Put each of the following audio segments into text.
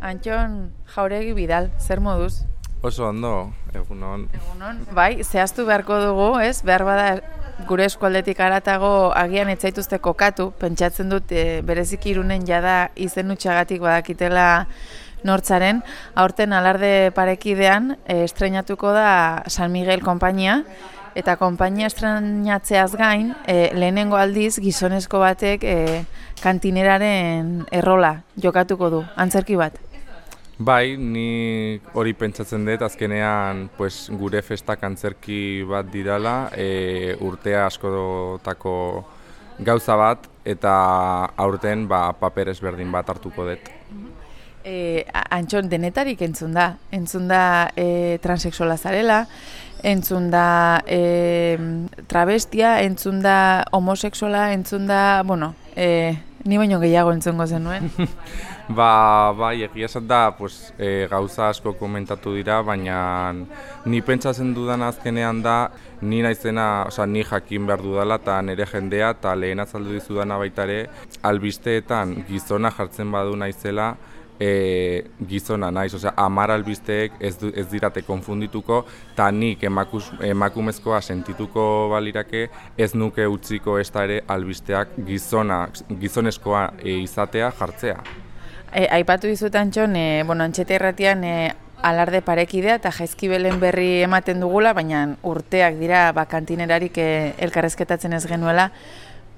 Antxon, jauregi bidal, zer moduz? Oso ondo, egunon. Egunon, bai, zehaztu beharko dugu, ez? Behar bada gure eskualdetik aratago agian etzaituzte kokatu, pentsatzen dut e, berezik irunen jada izen utxagatik badakitela nortzaren. Aurten alarde parekidean e, estrenatuko da San Miguel konpainia, eta konpainia estrenatzeaz gain, e, lehenengo aldiz gizonezko batek e, kantineraren errola jokatuko du, antzerki bat. Bai, ni hori pentsatzen dut, azkenean pues, gure festak antzerki bat didala, e, urtea askotako gauza bat, eta aurten ba, paper ezberdin bat hartuko dut. E, Antxon, denetarik entzun da, entzun da e, transexuala zarela, entzun da e, travestia, entzun da homosexuala, entzun da, bueno, e, ni baino gehiago entzungo zenuen. Ba, bai, egia esan da, pues, e, gauza asko komentatu dira, baina ni pentsatzen dudan azkenean da, ni naizena, oza, ni jakin behar dudala, eta nire jendea, eta lehen azaldu dizudana baita ere, albisteetan gizona jartzen badu naizela, e, gizona naiz, osea, amar albisteek ez, du, ez dirate konfundituko, eta nik emakus, emakumezkoa sentituko balirake, ez nuke utziko ez ere albisteak gizona, gizonezkoa e, izatea jartzea. E, aipatu dizut antxon, e, bueno, antxete erratian e, alarde parekidea eta jaizkibelen berri ematen dugula, baina urteak dira bakantinerarik e, elkarrezketatzen ez genuela,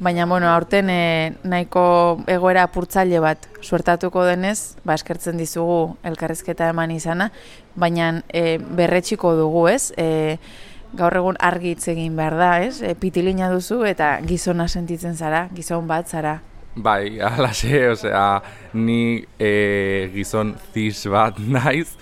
baina bueno, aurten e, nahiko egoera apurtzaile bat suertatuko denez, ba, eskertzen dizugu elkarrezketa eman izana, baina e, berretxiko dugu ez, e, gaur egun argi hitz egin behar da, ez? E, pitilina duzu eta gizona sentitzen zara, gizon bat zara. Bai, alase, osea, ni e, gizon zis bat naiz,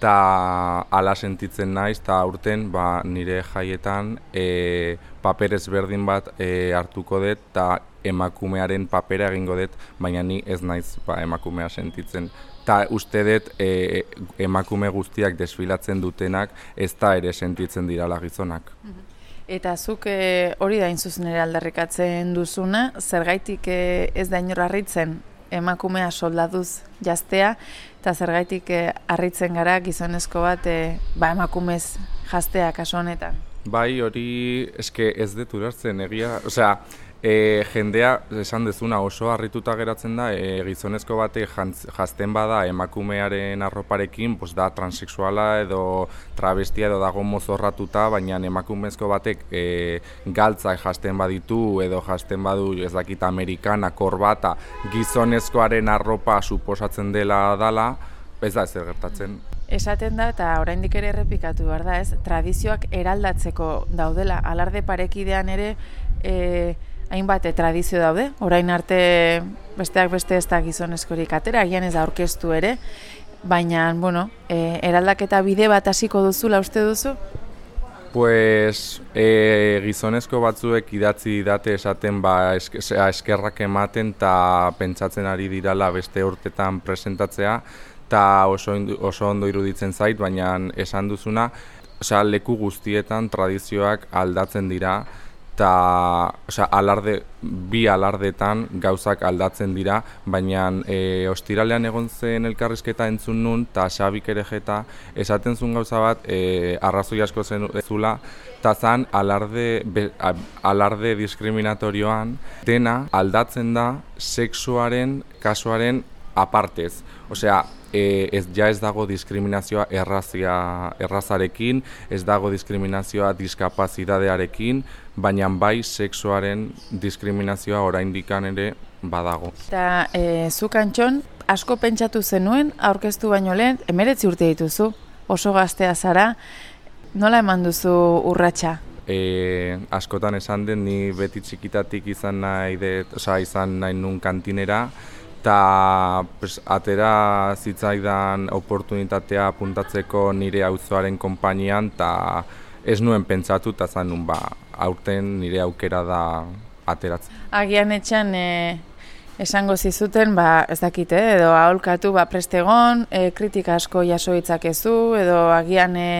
eta ala sentitzen naiz, eta urten ba, nire jaietan e, paper ezberdin bat e, hartuko dut, eta emakumearen papera egingo dut, baina ni ez naiz ba, emakumea sentitzen. Eta uste dut e, emakume guztiak desfilatzen dutenak ez da ere sentitzen dirala gizonak. Mhm. Eta zuk e, hori da inzuzen ere aldarrikatzen duzuna, zergaitik e, ez da inor harritzen emakumea soldaduz jaztea, eta zergaitik e, harritzen gara gizonezko bat e, ba, emakumez jaztea kaso honetan. Bai, hori eske ez dut urartzen, egia, osea, E, jendea, esan dezuna, oso harrituta geratzen da, e, gizonezko bate jazten bada emakumearen arroparekin, pues da transexuala edo travestia edo dago mozorratuta, baina emakumezko batek e, galtzak jazten baditu edo jazten badu ez dakit amerikana, korbata, gizonezkoaren arropa suposatzen dela dala, ez da ez gertatzen. Esaten da, eta oraindik ere errepikatu behar da, ez, tradizioak eraldatzeko daudela, alarde parekidean ere, e, hainbat e, tradizio daude, orain arte besteak beste ez da gizonezkorik atera, agian ez da orkestu ere, baina, bueno, e, eraldaketa bide bat hasiko duzu, uste duzu? Pues e, gizonezko batzuek idatzi date esaten ba eskerrak ematen eta pentsatzen ari dirala beste urtetan presentatzea eta oso, oso ondo iruditzen zait, baina esan duzuna, osea, leku guztietan tradizioak aldatzen dira, eta osea, alarde, bi alardetan gauzak aldatzen dira, baina e, ostiralean egon zen elkarrizketa entzun nun, eta xabik ere jeta, esaten zuen gauza bat, e, arrazoi asko zen zula, eta zan alarde, alarde diskriminatorioan, dena aldatzen da sexuaren, kasuaren apartez. Osea, e, ez ja ez dago diskriminazioa errazia errazarekin, ez dago diskriminazioa diskapazitatearekin, baina bai sexuaren diskriminazioa oraindikan ere badago. Eta e, zu kantxon, asko pentsatu zenuen, aurkeztu baino lehen, emeretzi urte dituzu, oso gaztea zara, nola eman duzu urratsa? E, askotan esan den, ni beti txikitatik izan nahi, de, oza, izan nahi nun kantinera, eta pues, atera zitzaidan oportunitatea puntatzeko nire auzoaren konpainian eta ez nuen pentsatu eta zanun ba, aurten nire aukera da ateratzen. Agian etxan e, esango zizuten, ba, ez dakite, edo aholkatu ba, prestegon, e, kritika asko jaso itzakezu, edo agian e,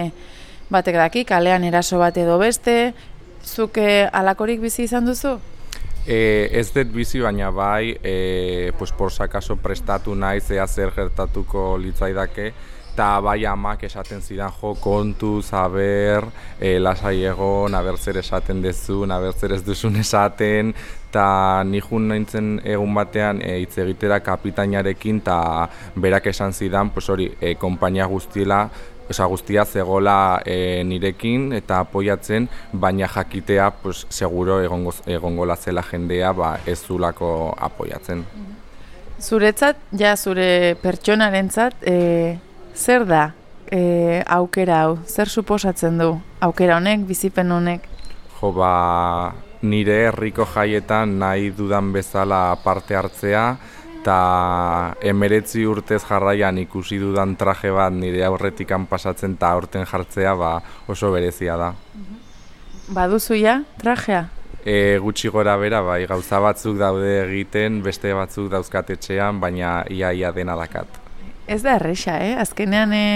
batek daki, kalean eraso bat edo beste, zuke alakorik bizi izan duzu? E, ez dut bizi baina bai, e, pues, por sakaso prestatu naiz ea zer gertatuko litzaidake, eta bai amak esaten zidan jo kontu, zaber, e, lasai egon, aber zer esaten dezun, aber zer ez duzun esaten, eta nihun nintzen egun batean e, hitz egitera kapitainarekin, eta berak esan zidan, pues hori, e, kompainia guztiela, Osa, guztia zegola e, nirekin eta apoiatzen, baina jakitea pues, seguro egongo, egongola zela jendea ba, ez zulako apoiatzen. Zuretzat, ja zure pertsonarentzat, e, zer da e, aukera hau? Zer suposatzen du aukera honek, bizipen honek? Jo, ba, nire herriko jaietan nahi dudan bezala parte hartzea, eta emeretzi urtez jarraian ikusi dudan traje bat nire aurretikan pasatzen eta aurten jartzea ba, oso berezia da. Baduzu ja, trajea? E, gutxi gora bera, bai, gauza batzuk daude egiten, beste batzuk dauzkatetxean, baina ia ia dena dakat. Ez da erresa, eh? Azkenean e,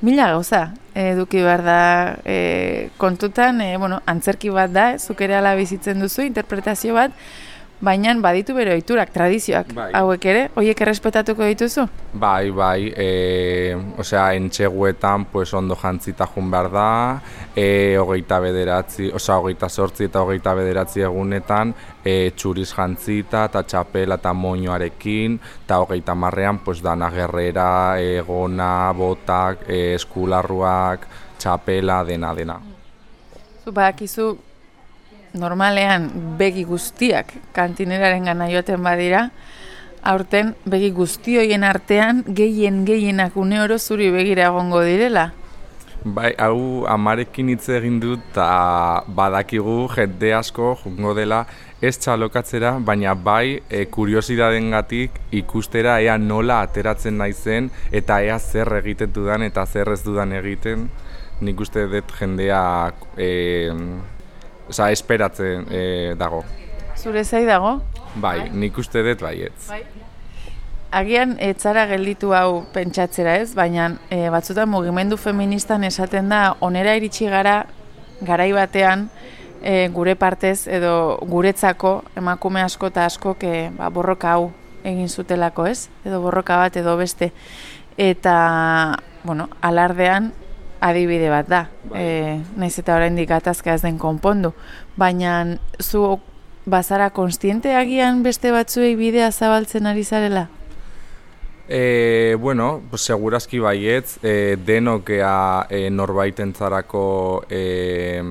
mila gauza eduki behar da e, kontutan, e, bueno, antzerki bat da, zuk ere ala bizitzen duzu, interpretazio bat, baina baditu bere ohiturak, tradizioak bai. hauek ere, hoiek errespetatuko dituzu? Bai, bai, e, osea, entxeguetan pues, ondo jantzita jun behar da, e, hogeita bederatzi, osea, hogeita sortzi eta hogeita bederatzi egunetan, e, txuriz jantzita eta txapela eta moñoarekin, eta hogeita marrean, pues, dana gerrera, egona, botak, e, eskularruak, txapela, dena, dena. Zupakizu, normalean begi guztiak kantineraren gana joaten badira, aurten begi guzti hoien artean gehien gehienak une oro zuri begira egongo direla. Bai, hau amarekin hitz egin dut eta badakigu jende asko jungo dela ez txalokatzera, baina bai e, kuriosidaden gatik ikustera ea nola ateratzen naizen eta ea zer egiten dudan eta zer ez dudan egiten. Nik uste dut jendea e, Osa, esperatzen e, dago. Zure zai dago? Bai, bai, nik uste dut baietz. Bai. Agian etzara gelditu hau pentsatzera ez, baina e, batzutan mugimendu feministan esaten da onera iritsi gara garai batean e, gure partez edo guretzako emakume asko eta asko ke, ba, borroka hau egin zutelako ez, edo borroka bat edo beste. Eta, bueno, alardean adibide bat da. Bai. E, naiz eta oraindik gatazka ez den konpondu, baina zu bazara konstiente agian beste batzuei bidea zabaltzen ari zarela? E, bueno, pues segurazki baietz, e, denokea e, norbaitentzarako e,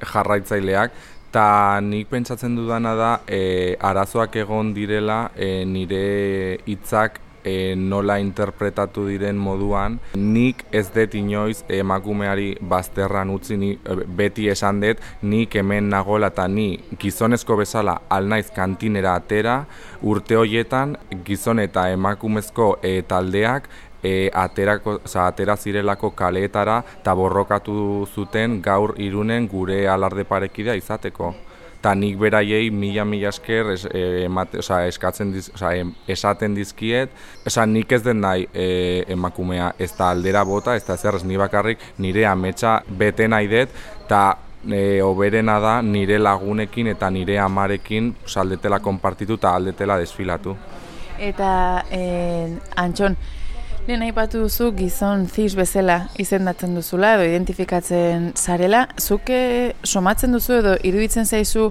jarraitzaileak, eta nik pentsatzen dudana da e, arazoak egon direla e, nire hitzak e, nola interpretatu diren moduan, nik ez dut inoiz emakumeari bazterran utzi ni, e, beti esan dut, nik hemen nagoela eta ni gizonezko bezala alnaiz kantinera atera, urte hoietan gizon eta emakumezko e, taldeak e, aterako, oza, atera zirelako kaleetara eta borrokatu zuten gaur irunen gure alarde parekidea izateko eta nik beraiei mila mila esker es, e, emate, oza, eskatzen diz, oza, esaten dizkiet, oza, nik ez den nahi e, emakumea ez da aldera bota, ez da zer ni bakarrik nire ametsa bete nahi dut, eta e, oberena da nire lagunekin eta nire amarekin aldetela konpartitu eta aldetela desfilatu. Eta, e, Antxon, Lehen aipatu duzu gizon zis bezala izendatzen duzula edo identifikatzen zarela. Zuke somatzen duzu edo iruditzen zaizu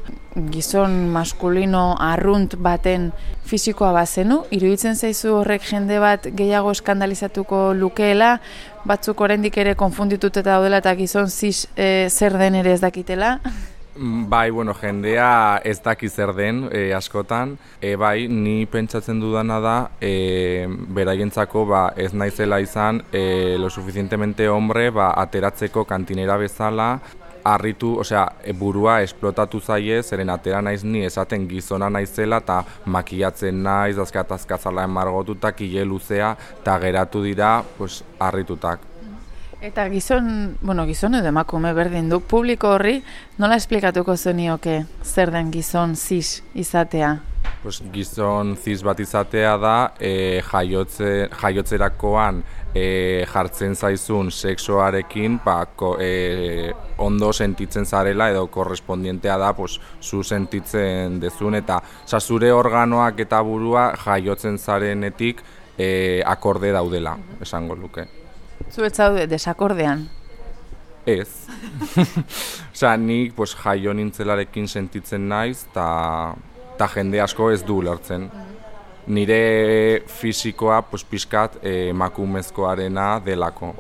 gizon maskulino arrunt baten fisikoa bazenu? Iruditzen zaizu horrek jende bat gehiago eskandalizatuko lukeela? Batzuk oraindik ere konfundituta daudela eta gizon zis e, zer den ere ez dakitela? Bai, bueno, jendea ez daki zer den e, askotan. E, bai, ni pentsatzen dudana da, e, beraientzako ba, ez naizela izan e, lo suficientemente hombre ba, ateratzeko kantinera bezala, harritu, osea, burua esplotatu zaie, zeren atera naiz ni esaten gizona naizela eta makiatzen naiz, azkatazkazala emargotutak, hile luzea, eta geratu dira, pues, harritutak. Eta gizon, bueno, gizon edo emakume berdin du, publiko horri nola esplikatuko zenioke zer den gizon zis izatea? Pues, gizon ziz bat izatea da e, jaiotze, jaiotzerakoan e, jartzen zaizun sexuarekin ba, ko, e, ondo sentitzen zarela edo korrespondientea da pues, zu sentitzen dezun eta oza, zure organoak eta burua jaiotzen zarenetik e, akorde daudela, esango luke. Zuet zaude, desakordean. Ez. Osea, nik pues, jaio nintzelarekin sentitzen naiz, eta ta jende asko ez du lertzen. Nire fisikoa, pues, pixkat, eh, emakumezkoarena delako.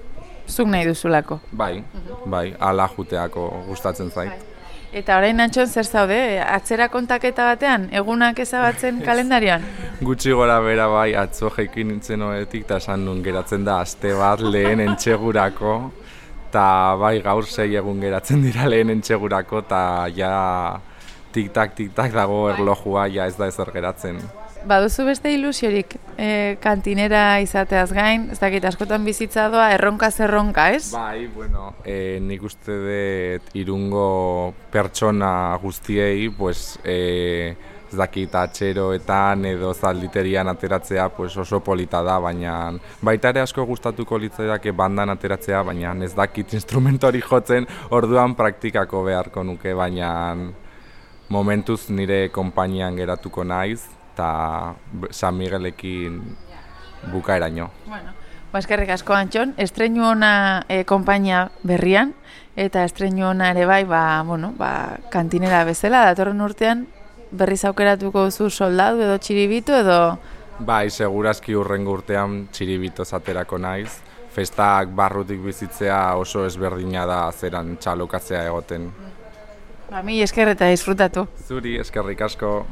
Zuk nahi duzulako. Bai, bai, ala juteako gustatzen zait. Eta orain antxon zer zaude, atzera kontaketa batean, egunak ezabatzen kalendarioan? Gutxi gora bera bai, atzo jaikin nintzen hoetik, eta esan nun geratzen da aste bat lehen entxegurako, eta bai gaur sei egun geratzen dira lehen entxegurako, eta ja tik-tak, tik-tak dago erlojua, ja ez da ezer geratzen. Baduzu beste ilusiorik e, kantinera izateaz gain, ez dakit askotan bizitza doa, erronka zerronka, ez? Bai, bueno, e, nik uste dut irungo pertsona guztiei, pues, e, ez dakit atxeroetan edo zalditerian ateratzea pues oso polita da, baina baita ere asko gustatuko litzaidake bandan ateratzea, baina ez dakit instrumentori jotzen orduan praktikako beharko nuke, baina momentuz nire konpainian geratuko naiz, eta San Miguelekin bukaeraino. Bueno, Baskerrik asko antxon, estreinu ona e, konpainia berrian, eta estreinu ona ere bai, ba, bueno, ba, kantinera bezala, datorren urtean berriz aukeratuko duzu soldadu edo txiribitu edo... Bai, segurazki urrengo urtean txiribito zaterako naiz. Festak barrutik bizitzea oso ezberdina da zeran txalokatzea egoten. Ba, mi eskerreta disfrutatu. Zuri, eskerrik asko.